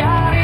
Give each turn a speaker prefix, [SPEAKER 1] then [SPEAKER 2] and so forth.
[SPEAKER 1] got it.